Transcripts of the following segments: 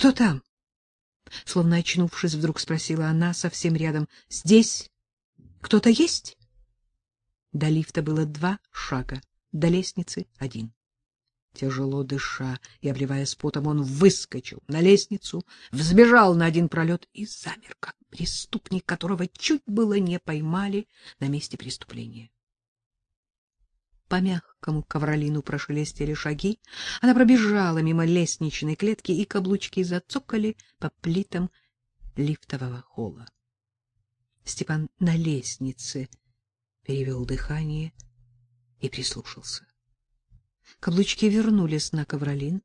Кто там? Словно очнувшись, вдруг спросила она совсем рядом. Здесь кто-то есть? До лифта было два шага, до лестницы один. Тяжело дыша и обливаясь потом, он выскочил на лестницу, взбежал на один пролет и замер, как преступник, которого чуть было не поймали на месте преступления. По мягкому ковролину прошелестели шаги, она пробежала мимо лестничной клетки, и каблучки зацокали по плитам лифтового холла. Степан на лестнице перевел дыхание и прислушался. Каблучки вернулись на ковролин,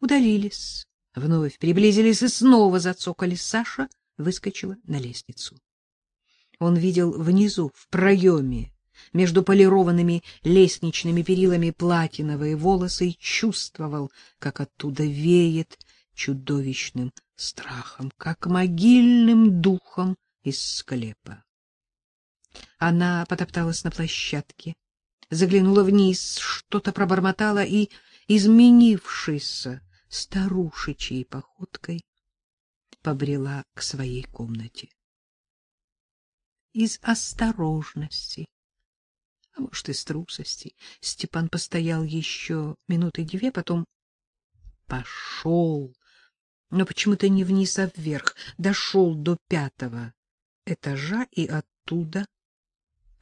удалились, вновь приблизились и снова зацокали. Саша выскочила на лестницу. Он видел внизу, в проеме, между полированными лестничными перилами платиновые волосы и чувствовал, как оттуда веет чудовищным страхом, как могильным духом из склепа. Она потопталась на площадке, заглянула вниз, что-то пробормотала и, изменившейся старушечьей походкой, побрела к своей комнате. Из осторожности, а может, из трусости, Степан постоял еще минуты две, потом пошел, но почему-то не вниз, а вверх, дошел до пятого этажа и оттуда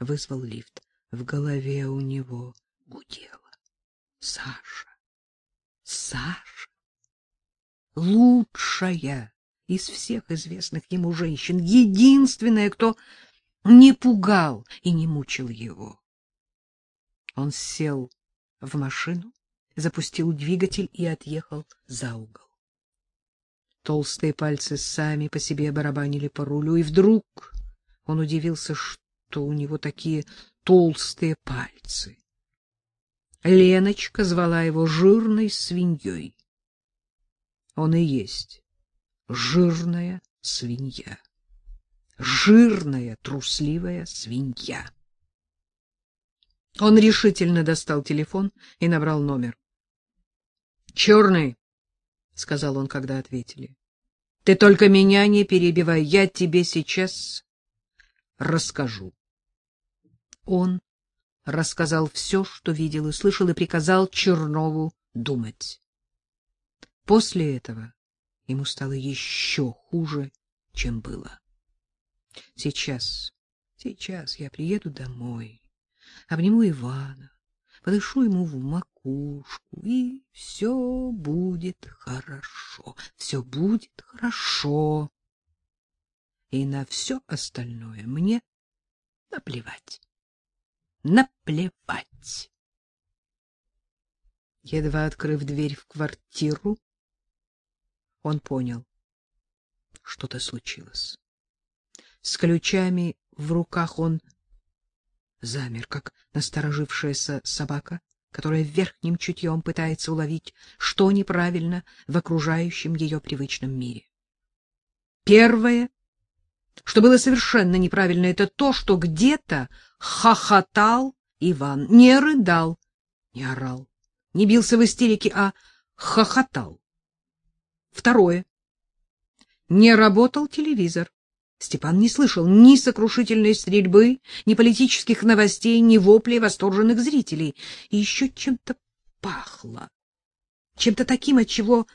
вызвал лифт. В голове у него гудело. Саша, Саша, лучшая из всех известных ему женщин, единственная, кто не пугал и не мучил его. Он сел в машину, запустил двигатель и отъехал за угол. Толстые пальцы сами по себе барабанили по рулю, и вдруг он удивился, что у него такие толстые пальцы. Леночка звала его жирной свиньей. Он и есть жирная свинья. Жирная, трусливая свинья. Он решительно достал телефон и набрал номер. — Черный, — сказал он, когда ответили. — Ты только меня не перебивай, я тебе сейчас расскажу. Он рассказал все, что видел и слышал, и приказал Чернову думать. После этого ему стало еще хуже, чем было. Сейчас, сейчас я приеду домой, обниму Ивана, подышу ему в макушку, и все будет хорошо, все будет хорошо. И на все остальное мне наплевать наплевать. Едва открыв дверь в квартиру, он понял, что-то случилось. С ключами в руках он замер, как насторожившаяся собака, которая верхним чутьем пытается уловить, что неправильно в окружающем ее привычном мире. Первое что было совершенно неправильно, это то, что где-то хохотал Иван, не рыдал, не орал, не бился в истерике, а хохотал. Второе. Не работал телевизор. Степан не слышал ни сокрушительной стрельбы, ни политических новостей, ни воплей восторженных зрителей. И еще чем-то пахло. Чем-то таким, от чего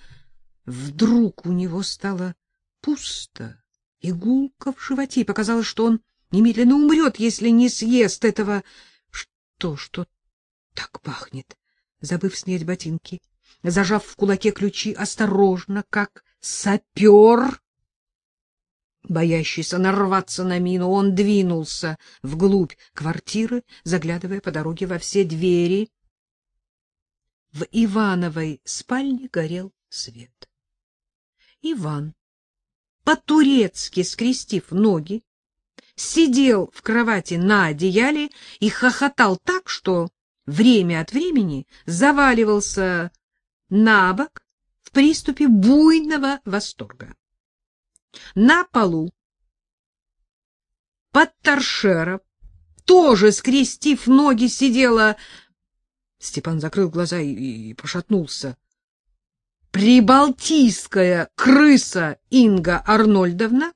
вдруг у него стало пусто Игулка в животе, показалось, что он немедленно умрет, если не съест этого... Что, что так пахнет? Забыв снять ботинки, зажав в кулаке ключи, осторожно, как сапер, боящийся нарваться на мину, он двинулся вглубь квартиры, заглядывая по дороге во все двери. В Ивановой спальне горел свет. Иван по-турецки скрестив ноги, сидел в кровати на одеяле и хохотал так, что время от времени заваливался на бок в приступе буйного восторга. На полу под торшером, тоже скрестив ноги, сидела... Степан закрыл глаза и, и пошатнулся. прибалтийская крыса Инга Арнольдовна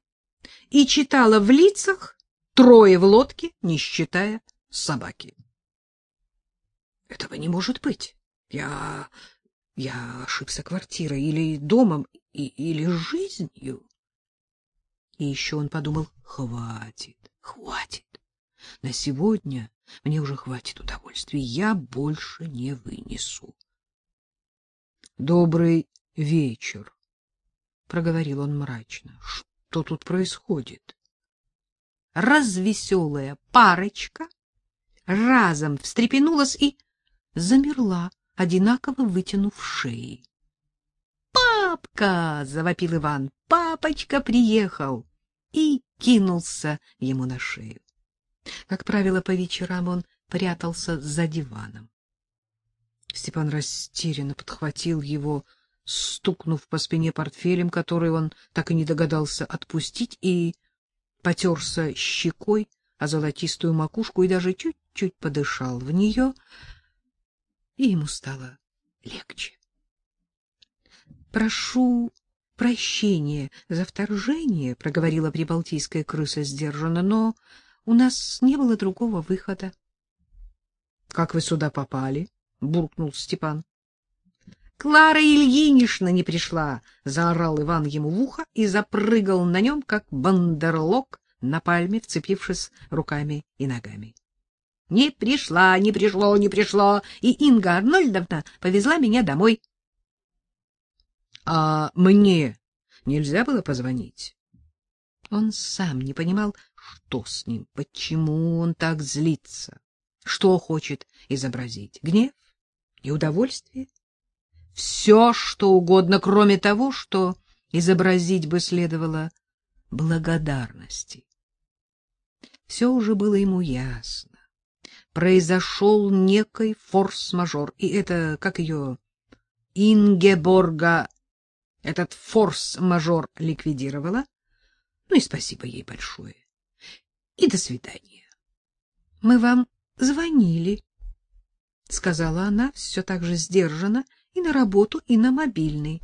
и читала в лицах трое в лодке, не считая собаки. Этого не может быть. Я я ошибся квартирой или домом, и, или жизнью. И еще он подумал: хватит, хватит. На сегодня мне уже хватит удовольствий, я больше не вынесу. Добрый вечер, проговорил он мрачно. Что тут происходит? Развеселая парочка разом встрепенулась и замерла, одинаково вытянув шеи. "Папка!" завопил Иван. "Папочка приехал!" И кинулся ему на шею. Как правило, по вечерам он прятался за диваном. Степан растерянно подхватил его, стукнув по спине портфелем, который он так и не догадался отпустить, и потерся щекой о золотистую макушку и даже чуть-чуть подышал в нее, и ему стало легче. — Прошу прощения за вторжение, — проговорила прибалтийская крыса сдержанно, — но у нас не было другого выхода. — Как вы сюда попали? — буркнул Степан. — Клара Ильинична не пришла! — заорал Иван ему в ухо и запрыгал на нем, как бандерлог на пальме, вцепившись руками и ногами. — Не пришла, не пришло, не пришло, и Инга Арнольдовна повезла меня домой. — А мне нельзя было позвонить? Он сам не понимал, что с ним, почему он так злится, что хочет изобразить. Гнев и удовольствие? Все, что угодно, кроме того, что изобразить бы следовало благодарности. Все уже было ему ясно. Произошел некий форс-мажор, и это, как ее, Ингеборга, этот форс-мажор ликвидировала, ну и спасибо ей большое. И до свидания. — Мы вам звонили, — сказала она все так же сдержанно, и на работу, и на мобильный.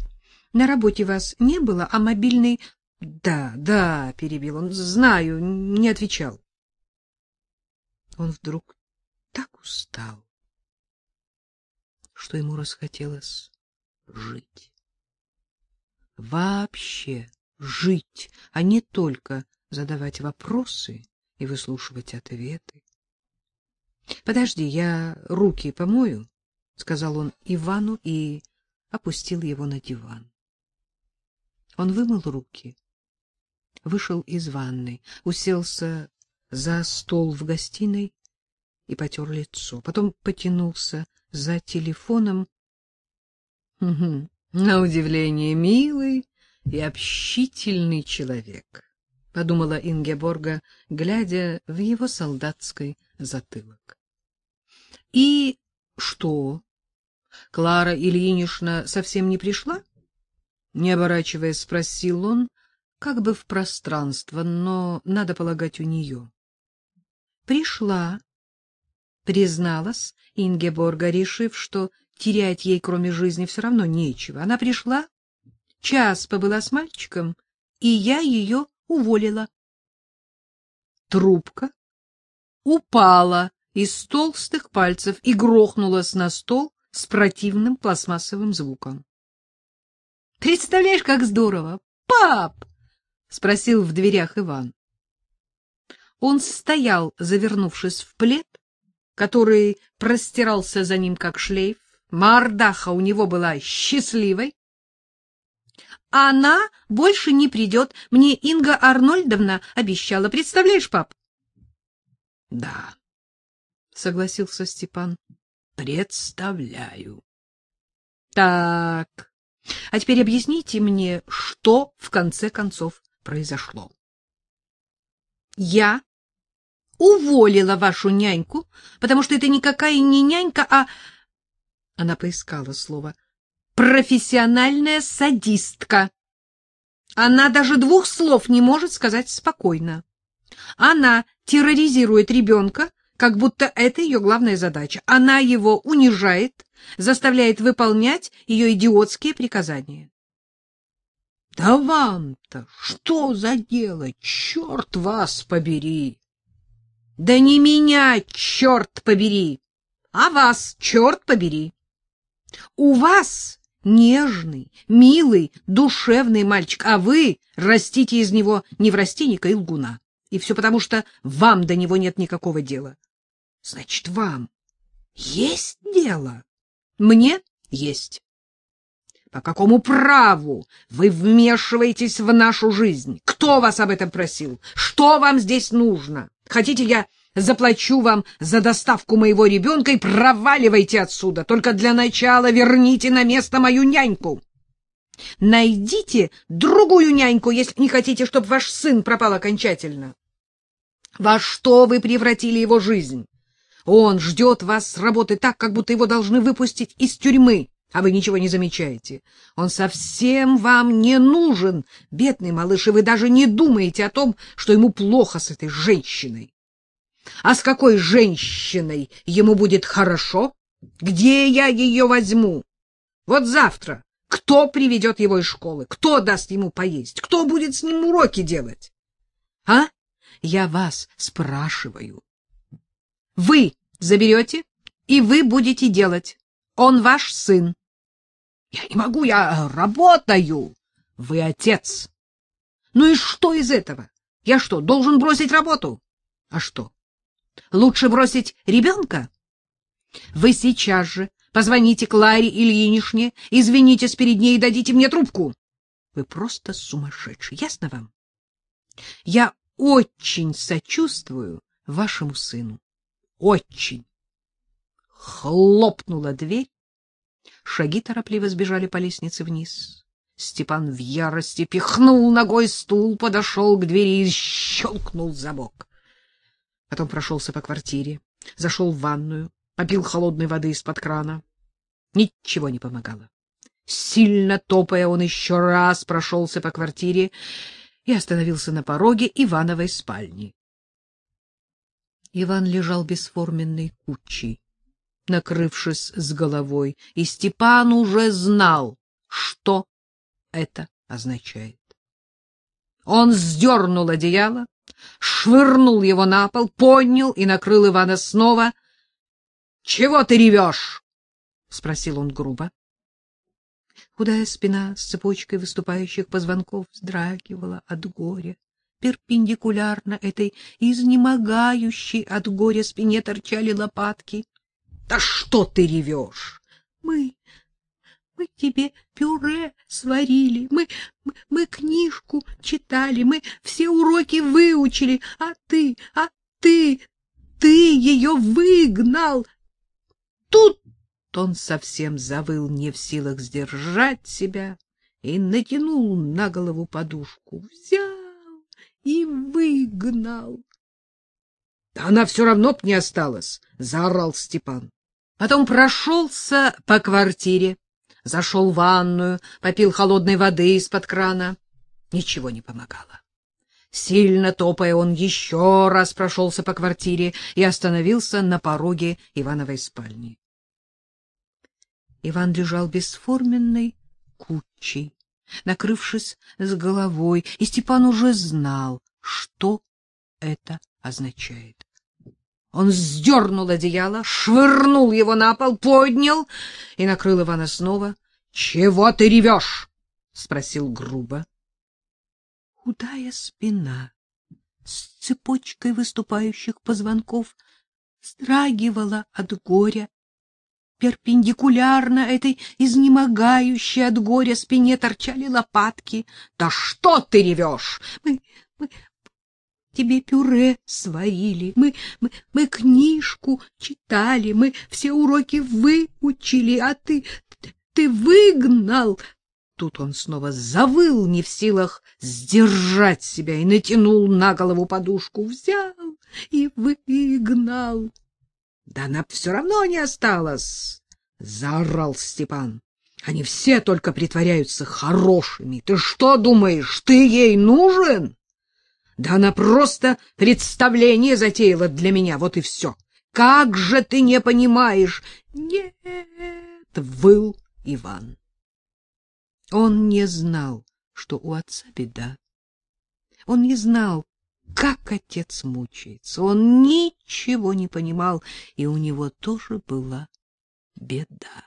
На работе вас не было, а мобильный... — Да, да, — перебил он, — знаю, не отвечал. Он вдруг так устал, что ему расхотелось жить. Вообще жить, а не только задавать вопросы и выслушивать ответы. — Подожди, я руки помою, — сказал он Ивану и опустил его на диван. Он вымыл руки, вышел из ванной, уселся за стол в гостиной и потер лицо. Потом потянулся за телефоном. — На удивление милый и общительный человек, — подумала Ингеборга, глядя в его солдатский затылок. — И что? Клара Ильинична совсем не пришла? Не оборачиваясь, спросил он, как бы в пространство, но, надо полагать, у нее. — Пришла, — призналась Ингеборга, решив, что терять ей, кроме жизни, все равно нечего. Она пришла час побыла с мальчиком, и я ее уволила. Трубка упала из толстых пальцев и грохнулась на стол с противным пластмассовым звуком. — Представляешь, как здорово! Пап! — спросил в дверях Иван. Он стоял, завернувшись в плед, который простирался за ним, как шлейф. Мордаха у него была счастливой, она больше не придет. Мне Инга Арнольдовна обещала. Представляешь, пап? — Да, — согласился Степан. — Представляю. — Так, а теперь объясните мне, что в конце концов произошло. — Я уволила вашу няньку, потому что это никакая не нянька, а... Она поискала слово — профессиональная садистка. Она даже двух слов не может сказать спокойно. Она терроризирует ребенка, как будто это ее главная задача. Она его унижает, заставляет выполнять ее идиотские приказания. — Да вам-то что за дело, черт вас побери! — Да не меня, черт побери, а вас, черт побери! У вас нежный, милый, душевный мальчик, а вы растите из него неврастенника и лгуна. И все потому, что вам до него нет никакого дела. Значит, вам есть дело? Мне есть. По какому праву вы вмешиваетесь в нашу жизнь? Кто вас об этом просил? Что вам здесь нужно? Хотите, я заплачу вам за доставку моего ребенка и проваливайте отсюда. Только для начала верните на место мою няньку. Найдите другую няньку, если не хотите, чтобы ваш сын пропал окончательно. Во что вы превратили его жизнь? Он ждет вас с работы так, как будто его должны выпустить из тюрьмы, а вы ничего не замечаете. Он совсем вам не нужен, бедный малыш, и вы даже не думаете о том, что ему плохо с этой женщиной. А с какой женщиной ему будет хорошо? Где я ее возьму? Вот завтра кто приведет его из школы? Кто даст ему поесть? Кто будет с ним уроки делать? А? Я вас спрашиваю. Вы заберете, и вы будете делать. Он ваш сын. Я не могу, я работаю. Вы отец. Ну и что из этого? Я что, должен бросить работу? А что? Лучше бросить ребенка? Вы сейчас же позвоните Кларе Ильинишне, извинитесь перед ней и дадите мне трубку. Вы просто сумасшедший, ясно вам? Я очень сочувствую вашему сыну очень. Хлопнула дверь. Шаги торопливо сбежали по лестнице вниз. Степан в ярости пихнул ногой стул, подошел к двери и щелкнул замок. Потом прошелся по квартире, зашел в ванную, попил холодной воды из-под крана. Ничего не помогало. Сильно топая, он еще раз прошелся по квартире и остановился на пороге Ивановой спальни. Иван лежал бесформенной кучей, накрывшись с головой, и Степан уже знал, что это означает. Он сдернул одеяло, швырнул его на пол, поднял и накрыл Ивана снова. — Чего ты ревешь? — спросил он грубо. Худая спина с цепочкой выступающих позвонков вздрагивала от горя перпендикулярно этой изнемогающей от горя спине торчали лопатки. — Да что ты ревешь? — Мы... мы тебе пюре сварили, мы, мы, мы книжку читали, мы все уроки выучили, а ты, а ты, ты ее выгнал. Тут он совсем завыл, не в силах сдержать себя, и натянул на голову подушку. Взял и выгнал. — она все равно б не осталась, — заорал Степан. Потом прошелся по квартире, зашел в ванную, попил холодной воды из-под крана. Ничего не помогало. Сильно топая, он еще раз прошелся по квартире и остановился на пороге Ивановой спальни. Иван лежал бесформенной кучей накрывшись с головой, и Степан уже знал, что это означает. Он сдернул одеяло, швырнул его на пол, поднял и накрыл Ивана снова. — Чего ты ревешь? — спросил грубо. Худая спина с цепочкой выступающих позвонков страгивала от горя Перпендикулярно этой изнемогающей от горя спине торчали лопатки. — Да что ты ревешь? Мы, мы тебе пюре сварили, мы, мы, мы книжку читали, мы все уроки выучили, а ты, ты выгнал. Тут он снова завыл, не в силах сдержать себя, и натянул на голову подушку, взял и выгнал. Да она все равно не осталась, — заорал Степан. Они все только притворяются хорошими. Ты что думаешь, ты ей нужен? Да она просто представление затеяла для меня, вот и все. Как же ты не понимаешь? Нет, выл Иван. Он не знал, что у отца беда. Он не знал, как отец мучается. Он ничего не понимал, и у него тоже была беда.